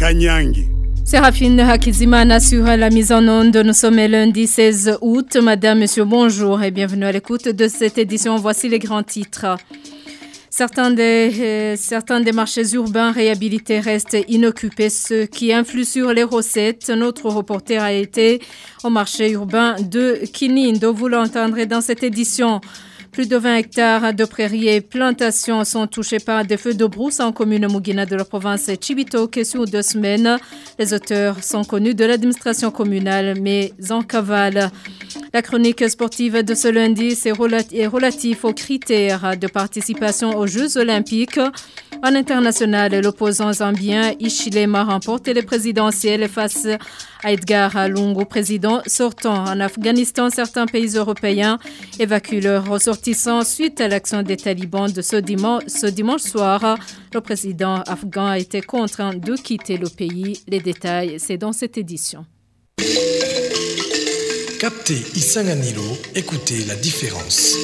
Kanyangi. Séraphine Hakizimana sur la mise en onde. Nous sommes lundi 16 août. Madame, monsieur, bonjour et bienvenue à l'écoute de cette édition. Voici les grands titres. Certains des, euh, certains des marchés urbains réhabilités restent inoccupés, ce qui influe sur les recettes. Notre reporter a été au marché urbain de Kinindo. Vous l'entendrez dans cette édition. Plus de 20 hectares de prairies et plantations sont touchés par des feux de brousse en commune Mugina de la province Chibitoke sur deux semaines. Les auteurs sont connus de l'administration communale, mais en cavale. La chronique sportive de ce lundi est relative aux critères de participation aux Jeux olympiques. En international, l'opposant zambien Ishilema remporte les présidentielles face à Edgar Lungu, président sortant. En Afghanistan, certains pays européens évacuent leurs ressortissants suite à l'action des talibans de ce dimanche, ce dimanche soir. Le président afghan a été contraint de quitter le pays. Les détails, c'est dans cette édition. Captez Isanganilo, écoutez la différence.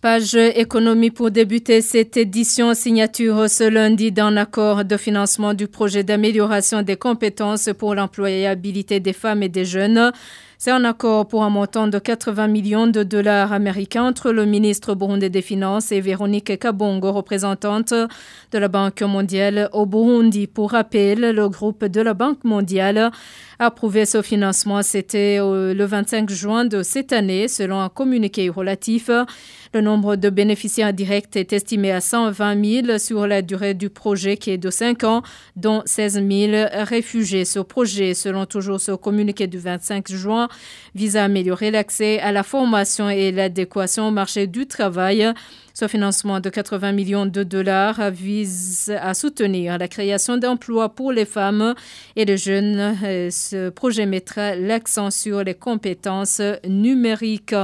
Page économie pour débuter cette édition signature ce lundi d'un accord de financement du projet d'amélioration des compétences pour l'employabilité des femmes et des jeunes. C'est un accord pour un montant de 80 millions de dollars américains entre le ministre burundais des Finances et Véronique Kabongo, représentante de la Banque mondiale au Burundi. Pour rappel, le groupe de la Banque mondiale a approuvé ce financement. C'était le 25 juin de cette année, selon un communiqué relatif. Le nombre de bénéficiaires directs est estimé à 120 000 sur la durée du projet qui est de 5 ans, dont 16 000 réfugiés. Ce projet, selon toujours ce communiqué du 25 juin, vise à améliorer l'accès à la formation et l'adéquation au marché du travail. Ce financement de 80 millions de dollars vise à soutenir la création d'emplois pour les femmes et les jeunes. Ce projet mettra l'accent sur les compétences numériques.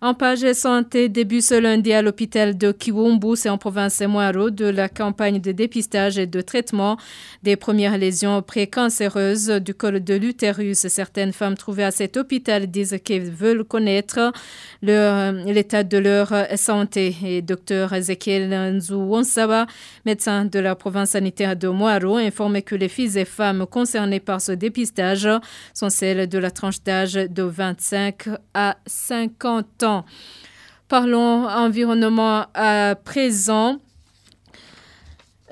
En page santé, début ce lundi à l'hôpital de Kiwumbu, c'est en province Moiro, de la campagne de dépistage et de traitement des premières lésions précancéreuses du col de l'utérus. Certaines femmes trouvées à cet hôpital disent qu'elles veulent connaître l'état de leur santé. Et Dr Ezekiel Nzouonsaba, médecin de la province sanitaire de Moiro, informe que les filles et femmes concernées par ce dépistage sont celles de la tranche d'âge de 25 à 50 ans. Parlons environnement à présent.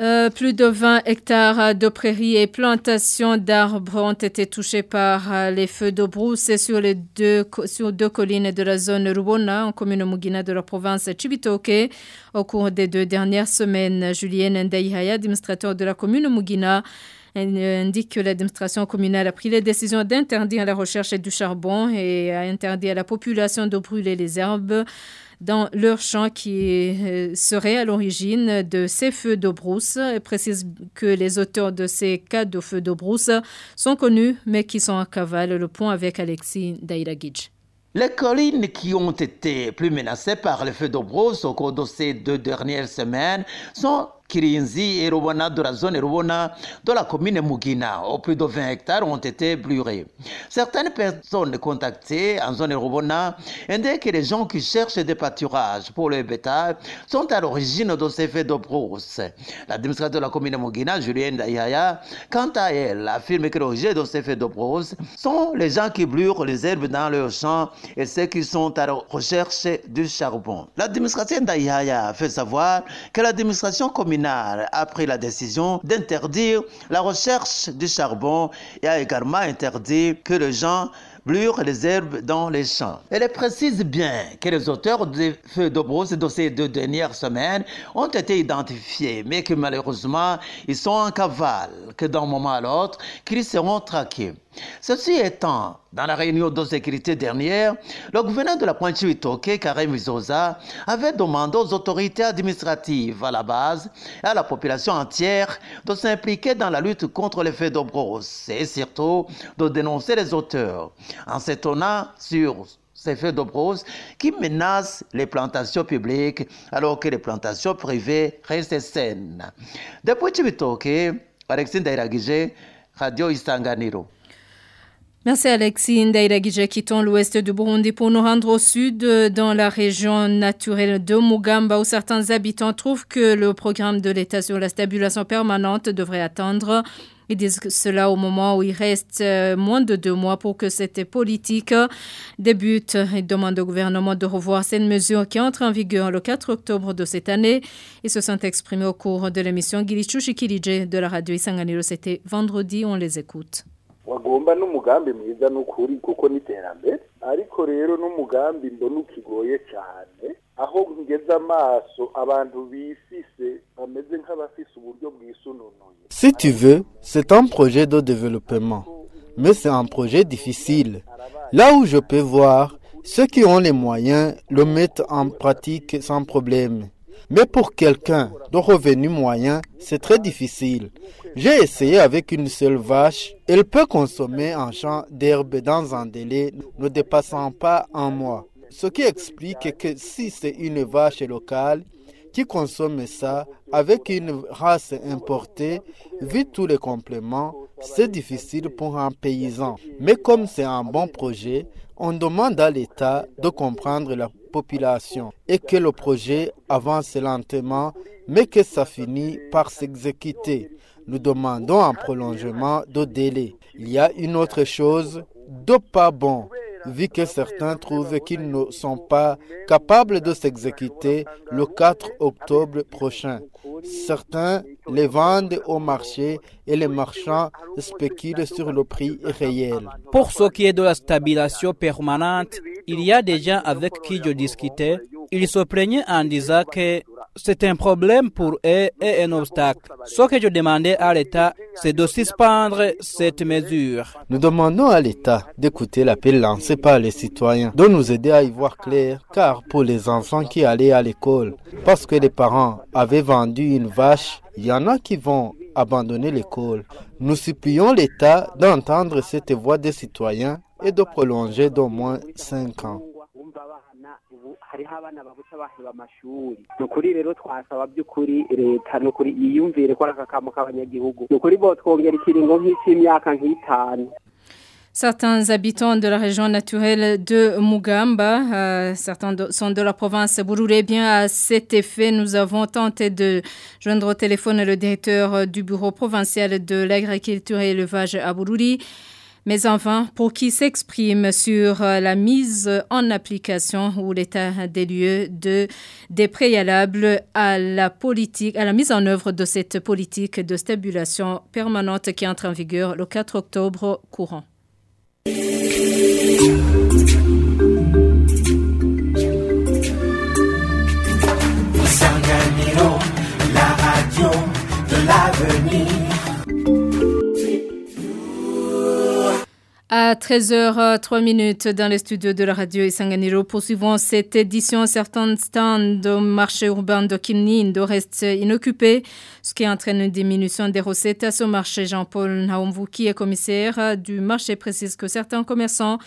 Euh, plus de 20 hectares de prairies et plantations d'arbres ont été touchés par euh, les feux de brousse sur, les deux, collines de la zone Rubona, en commune Mugina de la province Chibitoke. Au cours des deux dernières semaines, Julienne Ndaihaya, administrateur de la commune Mugina, indique que l'administration communale a pris la décision d'interdire la recherche du charbon et a interdit à la population de brûler les herbes dans leurs champs qui seraient à l'origine de ces feux de brousse. Elle précise que les auteurs de ces cas de feux de brousse sont connus mais qui sont en cavale. Le point avec Alexis Dairagidj. Les collines qui ont été plus menacées par les feux de brousse au cours de ces deux dernières semaines sont Kirinzi et Rubona de la zone Rubona de la commune Mugina. Au plus de 20 hectares ont été brûlés. Certaines personnes contactées en zone Rubona indiquent que les gens qui cherchent des pâturages pour le bétail sont à l'origine de ces faits de brousse. L'administrateur de la commune Mugina, Julien Dayaya, quant à elle, affirme que l'origine de sont les gens qui brûlent les herbes dans leurs champs et ceux qui sont à la recherche du charbon. L'administration d'Ayaya fait savoir que l'administration communale a pris la décision d'interdire la recherche du charbon et a également interdit que les gens brûlent les herbes dans les champs. Elle précise bien que les auteurs des feux de brousse de ces deux dernières semaines ont été identifiés, mais que malheureusement, ils sont en cavale, que d'un moment à l'autre, qu'ils seront traqués. Ceci étant, dans la réunion de sécurité dernière, le gouverneur de la pointe Chivitoke, Karim Vizosa, avait demandé aux autorités administratives à la base et à la population entière de s'impliquer dans la lutte contre les faits de brousse et surtout de dénoncer les auteurs. En s'étonnant sur ces de brousse qui menacent les plantations publiques alors que les plantations privées restent saines. Depuis Chibitoke, Alexis Ndairagije, Radio Isanganiro. Merci Alexis Ndairagije, quittons l'ouest du Burundi pour nous rendre au sud dans la région naturelle de Mugamba où certains habitants trouvent que le programme de l'État sur la stabilisation permanente devrait attendre ils disent cela au moment où il reste moins de deux mois pour que cette politique débute. Ils demandent au gouvernement de revoir cette mesure qui entre en vigueur le 4 octobre de cette année. Ils se sont exprimés au cours de l'émission Gilichushi Kilije de la radio Isanganiro. C'était vendredi, on les écoute. Wagomba n'umugambi mwiza n'ukuri kuko n'iterambere ariko rero n'umugambi mbona ukigoye cyane aho ngeze amaso abantu bifise bameze nk'abafise uburyo bwisununuye Si tu veux, c'est un projet de développement, mais c'est un projet difficile. Là où je peux voir, ceux qui ont les moyens le mettent en pratique sans problème. Mais pour quelqu'un de revenu moyen, c'est très difficile. J'ai essayé avec une seule vache. Elle peut consommer un champ d'herbe dans un délai ne dépassant pas un mois. Ce qui explique que si c'est une vache locale qui consomme ça avec une race importée, vu tous les compléments, c'est difficile pour un paysan. Mais comme c'est un bon projet, on demande à l'État de comprendre la population et que le projet avance lentement, mais que ça finit par s'exécuter. Nous demandons un prolongement de délai. Il y a une autre chose de pas bon, vu que certains trouvent qu'ils ne sont pas capables de s'exécuter le 4 octobre prochain. Certains les vendent au marché et les marchands spéculent sur le prix réel. Pour ce qui est de la stabilisation permanente, il y a des gens avec qui je discutais. Ils se plaignaient en disant que c'est un problème pour eux et un obstacle. Ce que je demandais à l'État, c'est de suspendre cette mesure. Nous demandons à l'État d'écouter l'appel lancé par les citoyens, de nous aider à y voir clair, car pour les enfants qui allaient à l'école, parce que les parents avaient vendu une vache, il y en a qui vont abandonner l'école. Nous supplions l'État d'entendre cette voix des citoyens et de prolonger d'au moins 5 ans. Certains habitants de la région naturelle de Mugamba, euh, certains sont de la province Bururé. Bien à cet effet, nous avons tenté de joindre au téléphone le directeur du bureau provincial de l'agriculture et l'élevage à Bururi. Mais enfin, pour qui s'exprime sur la mise en application ou l'état des lieux de, des préalables à la politique, à la mise en œuvre de cette politique de stabilisation permanente qui entre en vigueur le 4 octobre courant. l'avenir. À 13h03 minutes dans les studios de la radio Isanganiro, poursuivons cette édition. Certains stands au marché urbain de Kinindo restent inoccupés, ce qui entraîne une diminution des recettes à ce marché. Jean-Paul Naumvouki est commissaire du marché, précise que certains commerçants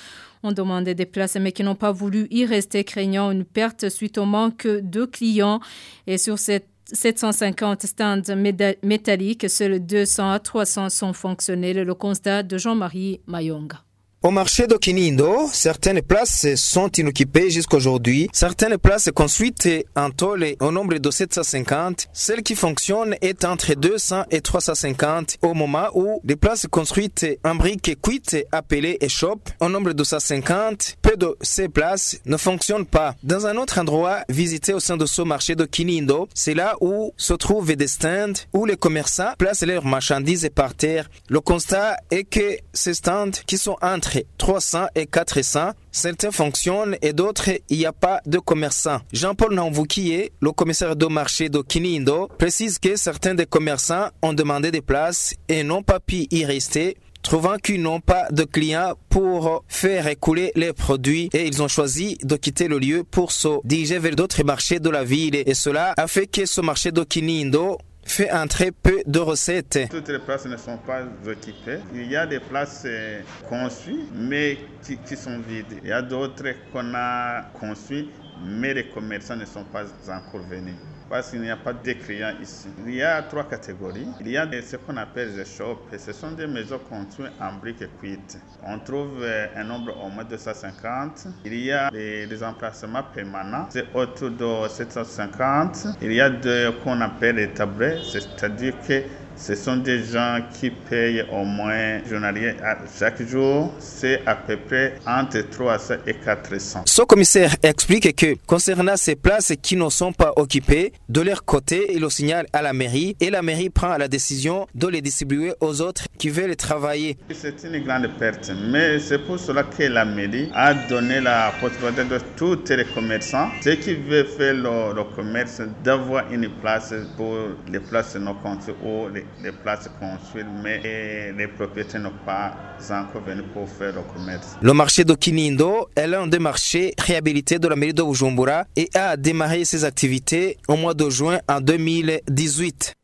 ont demandé des places mais qui n'ont pas voulu y rester, craignant une perte suite au manque de clients. Et sur cette 750 stands métalliques, seuls 200 à 300 sont fonctionnels. Le constat de Jean-Marie Mayonga. Au marché de Kinindo, certaines places sont inoccupées jusqu'aujourd'hui. Certaines places construites en tôle au nombre de 750. Celle qui fonctionne est entre 200 et 350 au moment où des places construites en briques cuites appelées échoppes au nombre de 150. Peu de ces places ne fonctionnent pas. Dans un autre endroit visité au sein de ce marché de Kinindo, c'est là où se trouvent des stands où les commerçants placent leurs marchandises par terre. Le constat est que ces stands qui sont entre 300 et 400. Certains fonctionnent et d'autres, il n'y a pas de commerçants. Jean-Paul Nanvoukié, le commissaire de marché de Kinindo, précise que certains des commerçants ont demandé des places et n'ont pas pu y rester trouvant qu'ils n'ont pas de clients pour faire écouler les produits et ils ont choisi de quitter le lieu pour se diriger vers d'autres marchés de la ville et cela a fait que ce marché de Kinindo fait entrer peu de recettes. Toutes les places ne sont pas occupées. Il y a des places euh, construites, mais qui, qui sont vides. Il y a d'autres qu'on a construites, mais les commerçants ne sont pas encore venus parce qu'il n'y a pas de clients ici. Il y a trois catégories. Il y a ce qu'on appelle les shops. Ce sont des maisons construites en briques cuites. On trouve euh, un nombre au moins de 150. Il y a des, emplacements permanents, c'est autour de 750. Il y a deux qu'on appelle les tablets, c'est-à-dire que ce sont des gens qui payent au moins journalier chaque jour. C'est à peu près entre 300 et 400. Ce commissaire explique que concernant ces places qui ne sont pas occupées, de leur côté, il le signale à la mairie et la mairie prend la décision de les distribuer aux autres qui veulent travailler. C'est une grande perte, mais c'est pour cela que la mairie a donné la possibilité de tous les commerçants, ceux qui veulent faire le, le commerce, d'avoir une place pour les places non construites ou les les places construites, mais les propriétaires n'ont pas encore venu pour faire le commerce. Le marché de Kinindo est l'un des marchés réhabilités de la mairie de Bujumbura et a démarré ses activités au mois de juin en 2018.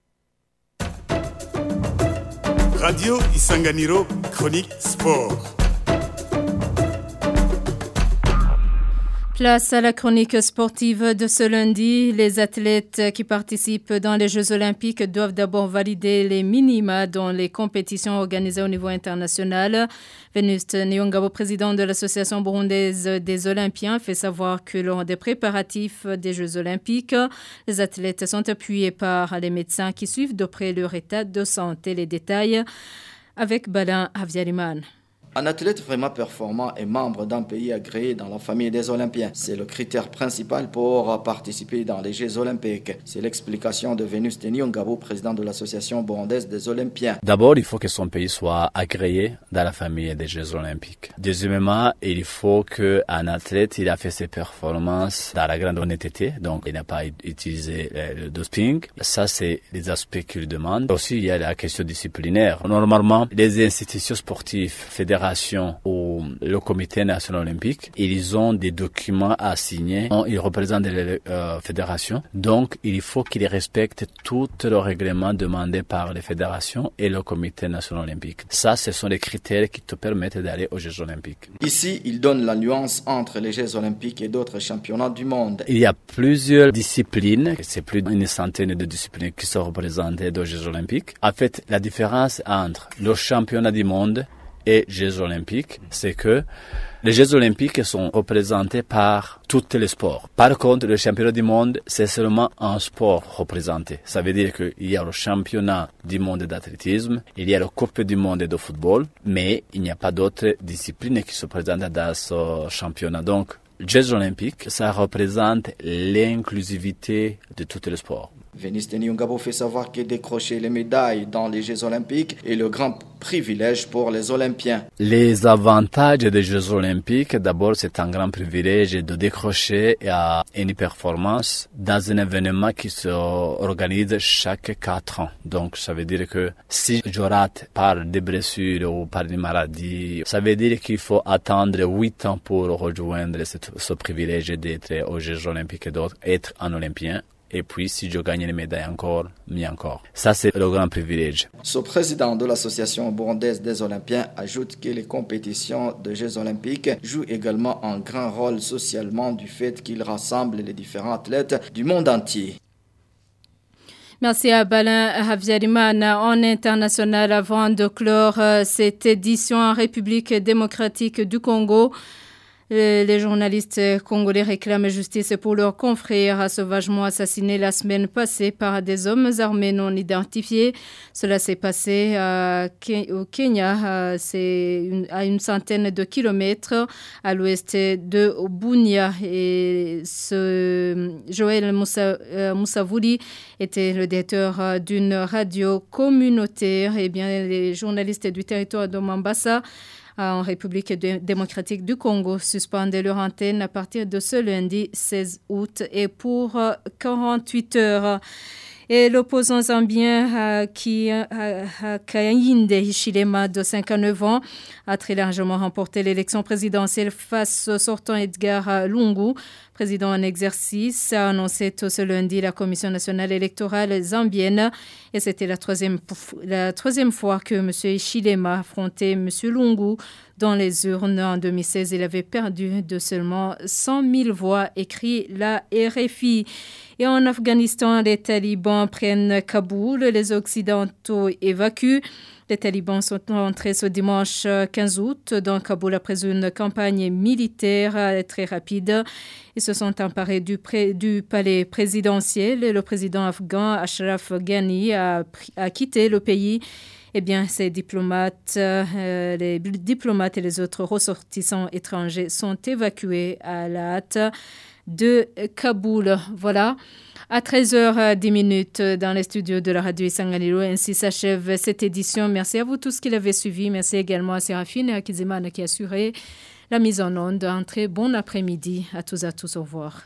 radiyo isanganiro koronic siporo Place à la chronique sportive de ce lundi. Les athlètes qui participent dans les Jeux olympiques doivent d'abord valider les minima dans les compétitions organisées au niveau international. Venuste Nyongabo, président de l'Association burundaise des Olympiens, fait savoir que lors des préparatifs des Jeux olympiques, les athlètes sont appuyés par les médecins qui suivent de près leur état de santé. Les détails avec Balin Aviariman. Un athlète vraiment performant est membre d'un pays agréé dans la famille des Olympiens. C'est le critère principal pour participer dans les Jeux olympiques. C'est l'explication de Vénus Ngabo, président de l'association burundaise des Olympiens. D'abord, il faut que son pays soit agréé dans la famille des Jeux olympiques. Deuxièmement, il faut qu'un athlète il a fait ses performances dans la grande honnêteté, donc il n'a pas utilisé le doping. Ça, c'est les aspects qu'il demande. Aussi, il y a la question disciplinaire. Normalement, les institutions sportives fédérales ou le comité national olympique, ils ont des documents à signer. Ils représentent les euh, fédérations. Donc, il faut qu'ils respectent tous les règlements demandés par les fédérations et le comité national olympique. Ça, ce sont les critères qui te permettent d'aller aux Jeux olympiques. Ici, il donne la nuance entre les Jeux olympiques et d'autres championnats du monde. Il y a plusieurs disciplines. C'est plus d'une centaine de disciplines qui sont représentées aux Jeux olympiques. En fait, la différence entre le championnat du monde et Jeux olympiques, c'est que les Jeux olympiques sont représentés par tous les sports. Par contre, le championnat du monde, c'est seulement un sport représenté. Ça veut dire qu'il y a le championnat du monde d'athlétisme, il y a le Coupe du monde de football, mais il n'y a pas d'autres disciplines qui se présentent dans ce championnat. Donc, Jeux olympiques, ça représente l'inclusivité de tous les sports. Vénis Nyongabo fait savoir que décrocher les médailles dans les Jeux olympiques est le grand privilège pour les Olympiens. Les avantages des Jeux olympiques, d'abord c'est un grand privilège de décrocher une performance dans un événement qui se organise chaque quatre ans. Donc ça veut dire que si je rate par des blessures ou par des maladies, ça veut dire qu'il faut attendre huit ans pour rejoindre ce, ce privilège d'être aux Jeux olympiques et d'être un Olympien et puis si je gagne les médailles encore, mieux encore. Ça, c'est le grand privilège. Ce président de l'association burundaise des Olympiens ajoute que les compétitions de Jeux olympiques jouent également un grand rôle socialement du fait qu'ils rassemblent les différents athlètes du monde entier. Merci à Balin Havziarimana en international avant de clore cette édition en République démocratique du Congo. Les journalistes congolais réclament justice pour leurs confrères sauvagement assassinés la semaine passée par des hommes armés non identifiés. Cela s'est passé au Kenya, c'est à une centaine de kilomètres à l'ouest de Bunia. Et Joël Moussa, était le directeur d'une radio communautaire. Et bien, les journalistes du territoire de Mombasa en République démocratique du Congo suspendent leur antenne à partir de ce lundi 16 août et pour 48 heures. Et l'opposant zambien Hakainde Hichilema de 59 ans a très largement remporté l'élection présidentielle face au sortant Edgar Lungu, président en exercice, a annoncé ce lundi la Commission nationale électorale zambienne. Et c'était la troisième, la troisième fois que M. Hichilema affrontait M. Lungu dans les urnes en 2016. Il avait perdu de seulement 100 000 voix, écrit la RFI. Et en Afghanistan, les talibans prennent Kaboul, les Occidentaux évacuent. Les talibans sont entrés ce dimanche 15 août dans Kaboul après une campagne militaire très rapide. Ils se sont emparés du, palais présidentiel le président afghan Ashraf Ghani a quitté le pays eh bien, ces diplomates, euh, les diplomates et les autres ressortissants étrangers sont évacués à la hâte de Kaboul. Voilà. À 13h10 dans les studios de la radio Isanganiro. Ainsi s'achève cette édition. Merci à vous tous qui l'avez suivi. Merci également à Séraphine et à Kizimana qui a assuré la mise en onde. Un très bon après-midi à tous à tous. Au revoir.